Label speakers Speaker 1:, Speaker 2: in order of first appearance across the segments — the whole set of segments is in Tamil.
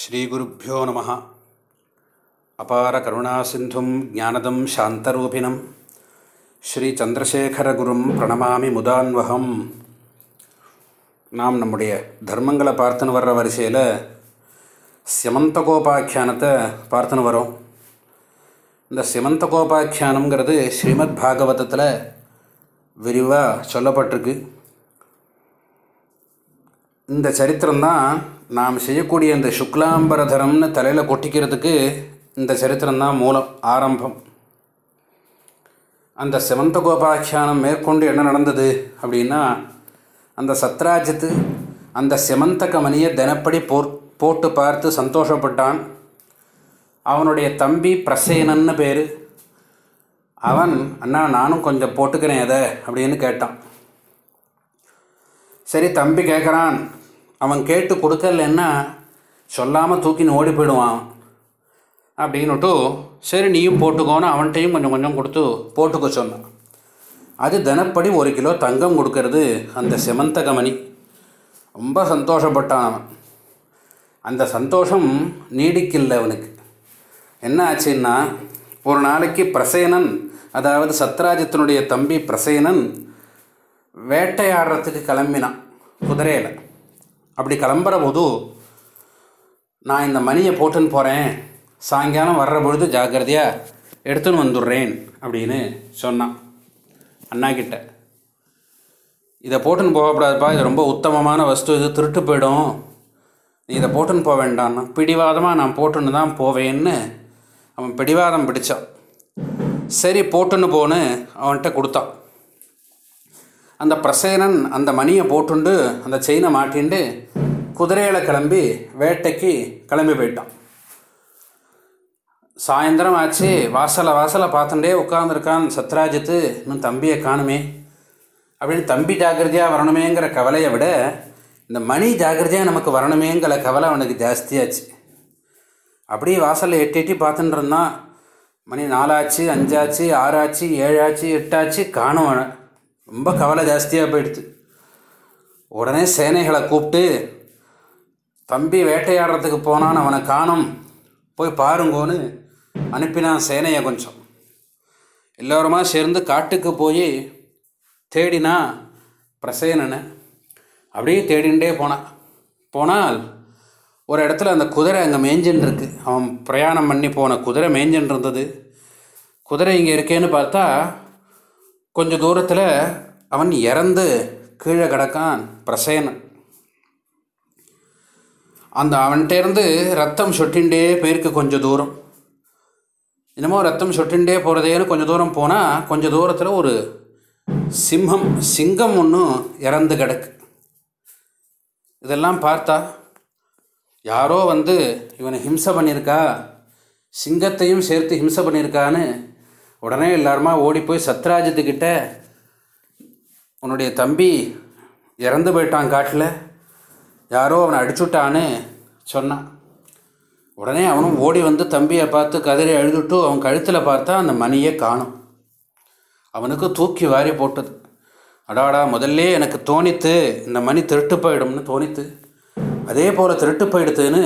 Speaker 1: ஸ்ரீகுருப்போ நம அபார கருணாசிந்தும் ஜானதம் சாந்தரூபிணம். ஸ்ரீ சந்திரசேகரகுரும் பிரணமாமி முதான்வகம். நாம் நம்முடைய தர்மங்களை பார்த்துன்னு வர்ற வரிசையில் சிமந்தகோபாக்கியானத்தை பார்த்துன்னு வரோம். இந்த சிமந்தகோபாக்கியானங்கிறது ஸ்ரீமத் பாகவதத்தில் விரிவாக சொல்லப்பட்டிருக்கு. இந்த சரித்திரம்தான் நாம் செய்யக்கூடிய இந்த சுக்லாம்பரதரம்னு தலையில் கொட்டிக்கிறதுக்கு இந்த சரித்திரம்தான் மூலம் ஆரம்பம். அந்த சிவந்த கோபாக்கியானம் மேற்கொண்டு என்ன நடந்தது அப்படின்னா அந்த சத்ராஜித்து அந்த சிமந்தக மணியை தினப்படி போர் போட்டு பார்த்து சந்தோஷப்பட்டான். அவனுடைய தம்பி பிரசேனன்னு பேர். அவன் அண்ணா நானும் கொஞ்சம் போட்டுக்கிறேன் எதை அப்படின்னு கேட்டான். சரி தம்பி கேட்குறான் அவன் கேட்டு கொடுக்கலன்னா சொல்லாமல் தூக்கின்னு ஓடி போயிடுவான். அப்படின்னுட்டு சரி நீயும் போட்டுக்கோன்னு அவன்கிட்டையும் கொஞ்சம் கொஞ்சம் கொடுத்து போட்டுக்க சொன்னான். அது தினப்படி ஒரு கிலோ தங்கம் கொடுக்கறது அந்த செமந்தகமணி. ரொம்ப சந்தோஷப்பட்டான் அவன். அந்த சந்தோஷம் நீடிக்கல அவனுக்கு. என்ன ஆச்சுன்னா ஒரு நாளைக்கு பிரசேனன் அதாவது சத்ராஜித்தனுடைய தம்பி பிரசேனன் வேட்டையாடுறதுக்கு கிளம்பினான் குதிரையில். அப்படி கிளம்புற போது நான் இந்த மணியை போட்டுன்னு போகிறேன் சாயங்காலம் வர்ற பொழுது ஜாக்கிரதையாக எடுத்துன்னு வந்துடுறேன் அப்படின்னு சொன்னான். அண்ணா கிட்ட. இதை போட்டுன்னு போகக்கூடாதுப்பா இது ரொம்ப உத்தமமான வஸ்து இது திருட்டு போயிடும். நீ இதை போட்டுன்னு போக வேண்டான்னா பிடிவாதமாக நான் போட்டுன்னு தான் போவேன்னு அவன் பிடிவாதம் பிடிச்சான். சரி போட்டுன்னு போன்னு அவன்கிட்ட கொடுத்தான். அந்த பிரசேனன் அந்த மணியை போட்டுண்டு அந்த செயினை மாட்டிண்டு குதிரையில் கிளம்பி வேட்டைக்கு கிளம்பி போயிட்டான். சாயந்தரம் ஆச்சு. வாசலை வாசலை பார்த்துட்டே உட்காந்துருக்கான் சத்ராஜித்து இன்னும் தம்பியை காணுமே. அப்படின்னு தம்பி ஜாக்கிரதையாக வரணுமேங்கிற கவலையை விட இந்த மணி ஜாக்கிரதையாக நமக்கு வரணுமேங்கிற கவலை அவனுக்கு ஜாஸ்தியாச்சு. அப்படியே வாசலில் எட்டி எட்டி பார்த்துட்டு இருந்தான். மணி நாலாச்சு அஞ்சாச்சு ஆறாச்சு ஏழாச்சு எட்டாச்சு காணும் ரொம்ப கவலை ஜாஸ்தியாக போயிடுது உடனே சேனைகளை கூப்பிட்டு தம்பி வேட்டையாடுறதுக்கு போனான் அவனை காணும். போய் பாருங்கோன்னு அனுப்பினான் சேனையை கொஞ்சம். எல்லோருமா சேர்ந்து காட்டுக்கு போய் தேடினா பிரசேனனை. அப்படியே தேடிண்டே போனான் போனால் ஒரு இடத்துல அந்த குதிரை அங்கே மேய்ஞ்சின்னு இருக்கு அவன் பிரயாணம் பண்ணி போன குதிரை மேய்ஞ்சின்னு இருந்தது குதிரை இங்கே இருக்கேன்னு பார்த்தா கொஞ்சம் தூரத்தில் அவன் இறந்து கீழே கிடக்கான் பிரசேனன். அந்த அவன்கிட்டேருந்து ரத்தம் சொட்டின்ண்டே போயிருக்கு கொஞ்சம் தூரம். என்னமோ ரத்தம் சொட்டின்ண்டே போகிறதேன்னு கொஞ்சம் தூரம் போனால் கொஞ்சம் தூரத்தில் ஒரு சிம்மம் சிங்கம் ஒன்றும் இறந்து கிடக்கு. இதெல்லாம் பார்த்தா யாரோ வந்து இவனை ஹிம்சை பண்ணியிருக்கா சிங்கத்தையும் சேர்த்து ஹிம்சை பண்ணியிருக்கான்னு உடனே எல்லாருமா ஓடி போய் சத்ராஜத்துக்கிட்ட உன்னுடைய தம்பி இறந்து போயிட்டான் காட்டில். யாரோ அவனை அடிச்சுட்டான்னு சொன்னான் உடனே அவனும் ஓடி வந்து தம்பியை பார்த்து கதறி அழுதுட்டு அவன் கழுத்தில் பார்த்தா அந்த மணியை காணும். அவனுக்கு தூக்கி வாரி போட்டது. அடாடா முதல்ல எனக்கு தோணித்து இந்த மணி திருட்டு போயிடும்னு தோணித்து. அதே போல் திருட்டு போயிடுத்துன்னு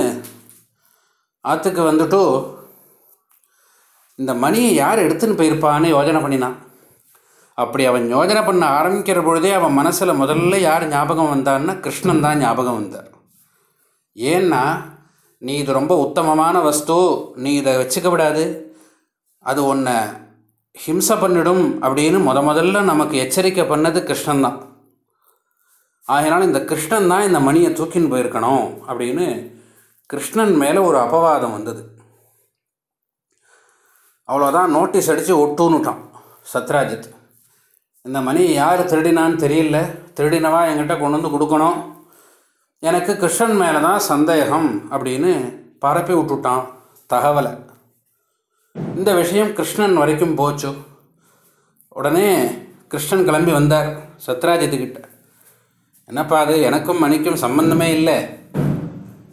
Speaker 1: ஆற்றுக்கு வந்துட்டு இந்த மணியை யார் எடுத்துன்னு போயிருப்பான்னு யோஜனை பண்ணினான். அப்படி அவன் யோஜனை பண்ண ஆரம்பிக்கிற பொழுதே அவன் மனசில் முதல்ல யார் ஞாபகம் வந்தான்னா கிருஷ்ணன் தான் ஞாபகம் வந்தார். ஏன்னா நீ இது ரொம்ப உத்தமமான வஸ்து நீ இதை வச்சுக்க விடாது. அது உன்னை ஹிம்சை பண்ணிடும் அப்படின்னு முத முதல்ல நமக்கு எச்சரிக்கை பண்ணது கிருஷ்ணன் தான். ஆகினாலும் இந்த கிருஷ்ணன் தான் இந்த மணியை தூக்கின்னு போயிருக்கணும் அப்படின்னு கிருஷ்ணன் மேலே ஒரு அபவாதம் வந்தது. அவ்வளோதான் நோட்டீஸ் அடித்து ஒட்டுன்னுட்டான் சத்ராஜித். இந்த மணி யார் திருடினான்னு தெரியல. திருடினவா என்கிட்ட கொண்டு வந்து கொடுக்கணும். எனக்கு கிருஷ்ணன் மேலே தான் சந்தேகம் அப்படின்னு பரப்பி விட்டுட்டான் தகவலை. இந்த விஷயம் கிருஷ்ணன் வரைக்கும் போச்சு. உடனே கிருஷ்ணன் கிளம்பி வந்தார் சத்ராஜித்துக்கிட்ட என்னப்பா அது? எனக்கும் மணிக்கும் சம்பந்தமே இல்லை.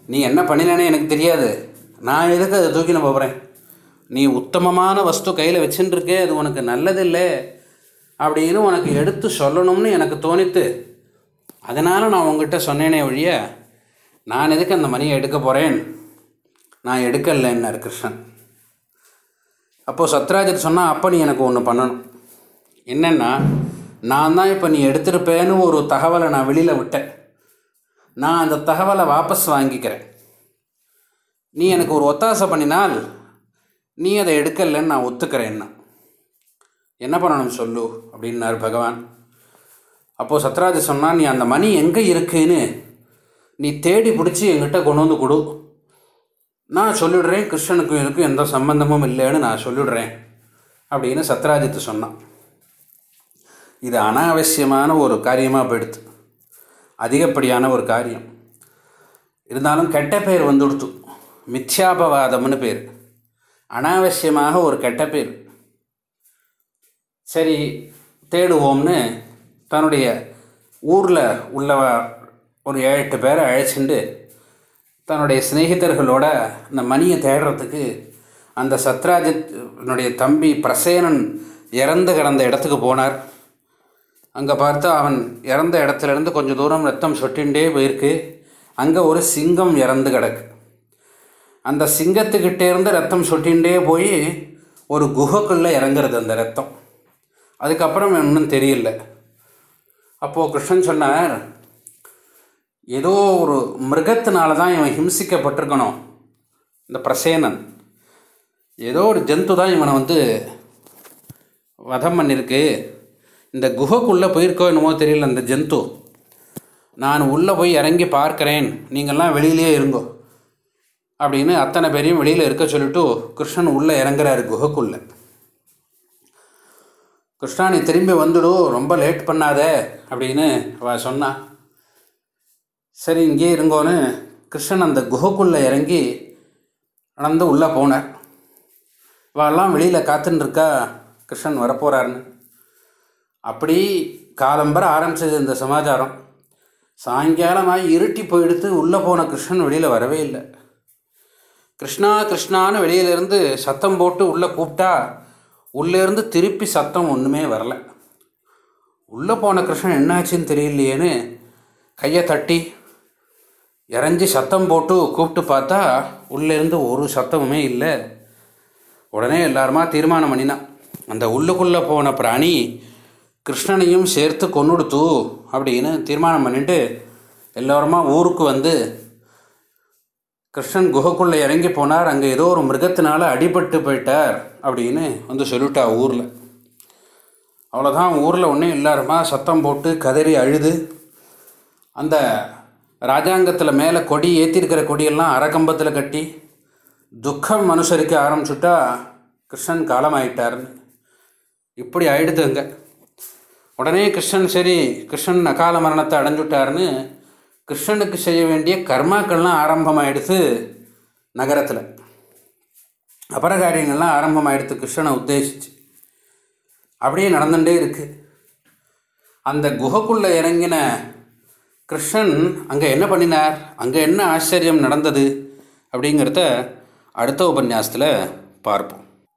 Speaker 1: நீ என்ன பண்ணினேன்னு எனக்கு தெரியாது. நான் எதுக்கு அதை தூக்கின போகிறேன் நீ உத்தமமான வஸ்து கையில் வச்சுட்டுருக்கே அது உனக்கு நல்லதில்லை அப்படின்னு உனக்கு எடுத்து சொல்லணும்னு எனக்கு தோணித்து அதனால் நான் உங்ககிட்ட சொன்னேனே ஒழிய நான் எதுக்கு அந்த மணியை எடுக்க போகிறேன் நான் எடுக்கலைன்னார் கிருஷ்ணன். அப்போது சத்ராஜர் சொன்னால் அப்போ நீ எனக்கு ஒன்று பண்ணணும். என்னென்னா நான் தான் இப்போ நீ எடுத்திருப்பேன்னு ஒரு தகவலை நான் வெளியில் விட்டேன். நான் அந்த தகவலை வாபஸ் வாங்கிக்கிறேன். நீ எனக்கு ஒரு ஒத்தாசை பண்ணினால் நீ அதை எடுக்கலைன்னு நான் ஒத்துக்கிறேன்னா என்ன? பண்ணணும் சொல்லு அப்படின்னார் பகவான். அப்போது சத்ராஜ் சொன்னால் நீ அந்த மணி எங்கே இருக்குன்னு? நீ தேடி பிடிச்சி என்கிட்ட கொண்டு வந்து கொடு. நான் சொல்லிடுறேன் கிருஷ்ணனுக்கும் இதுக்கும் எந்த சம்பந்தமும் இல்லைன்னு நான் சொல்லிடுறேன் அப்படின்னு சத்ராஜித்து சொன்னான். இது அனாவசியமான ஒரு காரியமாக போயிடுத்து அதிகப்படியான ஒரு காரியம். இருந்தாலும் கெட்ட பேர் வந்துடுத்து. மித்யாபவாதம்னு பேர். அனாவசியமாக ஒரு கெட்ட பேர். சரி தேடுவோம்னு தன்னுடைய ஊரில் உள்ள ஒரு ஏழு எட்டு பேரை அழைச்சிண்டு தன்னுடைய சிநேகிதர்களோட அந்த மணியை தேடுறதுக்கு அந்த சத்ராஜித்னுடைய தம்பி பிரசேனன் இறந்து கிடந்த இடத்துக்கு போனார். அங்கே பார்த்தா அவன் இறந்த இடத்துலேருந்து கொஞ்சம் தூரம் ரத்தம் சொட்டின்ண்டே போயிருக்கு. அங்கே ஒரு சிங்கம் இறந்து கிடக்கு. அந்த சிங்கத்துக்கிட்டே இருந்து ரத்தம் சொட்டின்ண்டே போய் ஒரு குகைக்குள்ளே இறங்குறது அந்த ரத்தம். அதுக்கப்புறம் ஒன்றும் தெரியல. அப்போது கிருஷ்ணன் சொன்னார் ஏதோ ஒரு மிருகத்தினால தான் இவன் ஹிம்சிக்கப்பட்டிருக்கணும் இந்த பிரசேனன். ஏதோ ஒரு ஜந்து தான் இவனை வந்து வதம் பண்ணியிருக்கு இந்த குகைக்குள்ளே போயிருக்கோ என்னமோ தெரியல அந்த ஜந்து. நான் உள்ளே போய் இறங்கி பார்க்குறேன். நீங்கள்லாம் வெளியிலேயே இருங்கோ. அப்படின்னு அத்தனை பேரையும் வெளியில் இருக்க சொல்லிட்டு கிருஷ்ணன் உள்ளே இறங்குறாரு குகைக்குள்ளே. கிருஷ்ணா நீ திரும்பி வந்துடும் ரொம்ப லேட் பண்ணாத அப்படின்னு அவ சொன்னான் சரி இங்கே இருங்கோன்னு கிருஷ்ணன் அந்த குகைக்குள்ளே இறங்கி நடந்து உள்ளே போனார். இவெல்லாம் வெளியில் காத்துன்னு இருக்கா கிருஷ்ணன் வரப்போகிறாருன்னு அப்படி காலம்பர ஆரம்பிச்சது இந்த சமாச்சாரம். சாயங்காலமாக இருட்டி போயிடுத்து உள்ளே போன கிருஷ்ணன் வெளியில் வரவே இல்லை. கிருஷ்ணா கிருஷ்ணான்னு வெளியிலேருந்து சத்தம் போட்டு உள்ளே கூப்பிட்டா உள்ளேருந்து திருப்பி சத்தம் ஒன்றுமே வரல. உள்ளே போன கிருஷ்ணன் என்னாச்சுன்னு தெரியலையேன்னு கையை தட்டி இறஞ்சி சத்தம் போட்டு கூப்பிட்டு பார்த்தா உள்ளேருந்து ஒரு சத்தமுமே இல்லை. உடனே எல்லாருமா தீர்மானம் பண்ணினான் அந்த உள்ளுக்குள்ளே போன பிராணி கிருஷ்ணனையும் சேர்த்து கொன்னுடுத்து அப்படின்னு தீர்மானம் பண்ணிட்டு எல்லோருமா ஊருக்கு வந்து கிருஷ்ணன் குகைக்குள்ளே இறங்கி போனார். அங்கே ஏதோ ஒரு மிருகத்தினால அடிபட்டு போயிட்டார் அப்படின்னு வந்து சொல்லிட்டா ஊரில். அவ்வளோதான் ஊரில் ஒன்றே எல்லாருமா சத்தம் போட்டு கதறி அழுது. அந்த ராஜாங்கத்தில் மேலே கொடி ஏற்றிருக்கிற கொடியெல்லாம் அறக்கம்பத்தில் கட்டி துக்கம் மனுஷரிக்க ஆரம்பிச்சுட்டா கிருஷ்ணன் காலமாயிட்டார்னு இப்படி ஆயிடுது அங்கே. உடனே கிருஷ்ணன் சரி கிருஷ்ணன் அகால மரணத்தை அடைஞ்சுட்டார்னு கிருஷ்ணனுக்கு செய்ய வேண்டிய கர்மாக்கள்லாம் ஆரம்பமாகிடுது நகரத்தில். அபரகாரியங்கள்லாம் ஆரம்பமாகிடுது கிருஷ்ணனை உத்தேசிச்சு. அப்படியே நடந்துகிட்டே இருக்குது அந்த குகைக்குள்ளே இறங்கின கிருஷ்ணன் அங்கே என்ன பண்ணினார்? அங்கே என்ன ஆச்சரியம் நடந்தது? அப்படிங்கிறத அடுத்த உபன்யாசத்தில் பார்ப்போம்.